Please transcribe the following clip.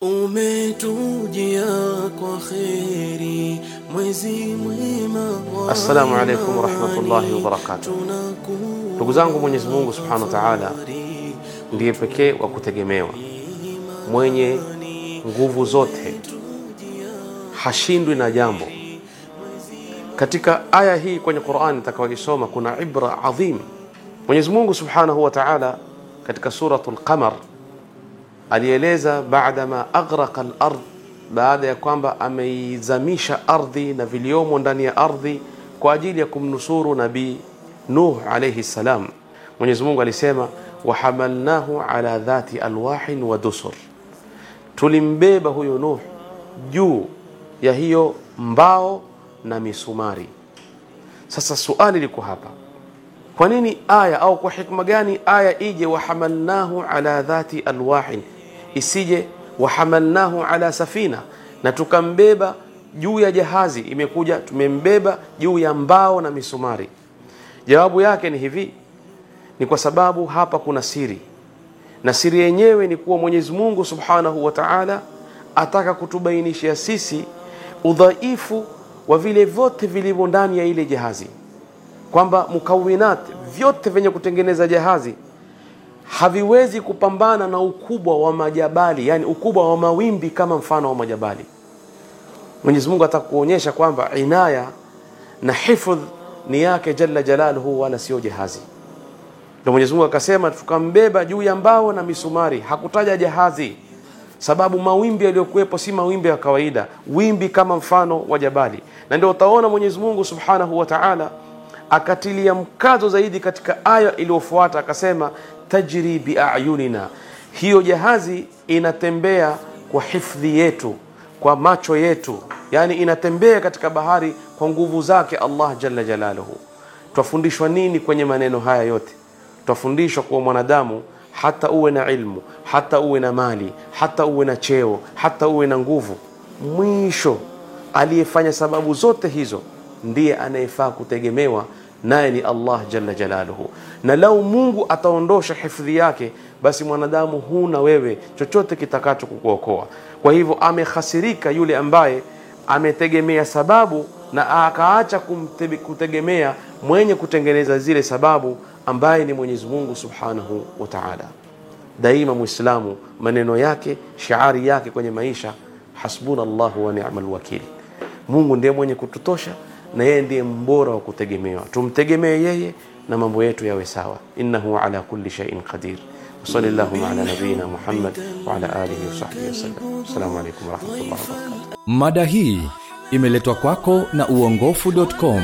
umetujia kwa kheri mwezi mwema wa Assalamu alaikum warahmatullahi wabarakatuh. Ndugu zangu, Mwenyezi Mungu subhanahu wa taala ndiye pekee wa kutegemewa, mwenye nguvu zote, hashindwi na jambo. Katika aya hii kwenye Qurani nitakayoisoma kuna ibra adhim. Mwenyezi Mungu subhanahu wa taala katika suratul Qamar alieleza baadama aghraqa al-ard, baada ya kwamba ameizamisha ardhi na viliomo ndani ya ardhi kwa ajili ya kumnusuru Nabii Nuh alayhi salam. Mwenyezi Mungu alisema wahamalnahu ala dhati alwahin wa dusur, tulimbeba huyo Nuh juu ya hiyo mbao na misumari. Sasa suali liko hapa, kwa nini aya au kwa hikma gani aya ije wahamalnahu ala dhati alwahin, isije wahamalnahu ala safina, na tukambeba juu ya jahazi? Imekuja tumembeba juu ya mbao na misumari. Jawabu yake ni hivi, ni kwa sababu hapa kuna siri, na siri yenyewe ni kuwa Mwenyezi Mungu Subhanahu wa Ta'ala ataka kutubainishia sisi udhaifu wa vile vyote vilivyo ndani ya ile jahazi, kwamba mukawinat vyote vyenye kutengeneza jahazi haviwezi kupambana na ukubwa wa majabali, yani ukubwa wa mawimbi kama mfano wa majabali. Mwenyezi Mungu atakuonyesha kwamba inaya na hifadh ni yake jalla jalaluhu, wala sio jahazi. Ndio Mwenyezi Mungu akasema tukambeba juu ya mbao na misumari, hakutaja jahazi sababu mawimbi yaliyokuwepo si mawimbi ya kawaida, wimbi kama mfano wa jabali. Na ndio utaona Mwenyezi Mungu Subhanahu wa Ta'ala akatilia mkazo zaidi katika aya iliyofuata akasema, tajri biayunina, hiyo jahazi inatembea kwa hifdhi yetu, kwa macho yetu, yani inatembea katika bahari kwa nguvu zake Allah jalla jalaluhu. Twafundishwa nini kwenye maneno haya yote? Twafundishwa kuwa mwanadamu hata uwe na ilmu, hata uwe na mali, hata uwe na cheo, hata uwe na nguvu, mwisho aliyefanya sababu zote hizo ndiye anayefaa kutegemewa, naye ni Allah jalla jalaluhu. Na lau Mungu ataondosha hifadhi yake, basi mwanadamu huna wewe chochote kitakacho kukuokoa. Kwa hivyo amehasirika yule ambaye ametegemea sababu na akaacha kutegemea mwenye kutengeneza zile sababu ambaye ni Mwenyezi Mungu Subhanahu wa Ta'ala. Daima Muislamu maneno yake, shiari yake kwenye maisha, hasbuna Allahu wa ni'mal wakili, Mungu ndiye mwenye kututosha na yeye ndiye mbora wa kutegemewa. Tumtegemee yeye na mambo yetu yawe sawa. Innahu ala kulli shay'in qadir. Sallallahu ala nabiyyina Muhammad wa ala alihi wa sahbihi wasallam. Assalamu alaykum wa rahmatullahi wa barakatuh. Mada hii imeletwa kwako na uongofu.com.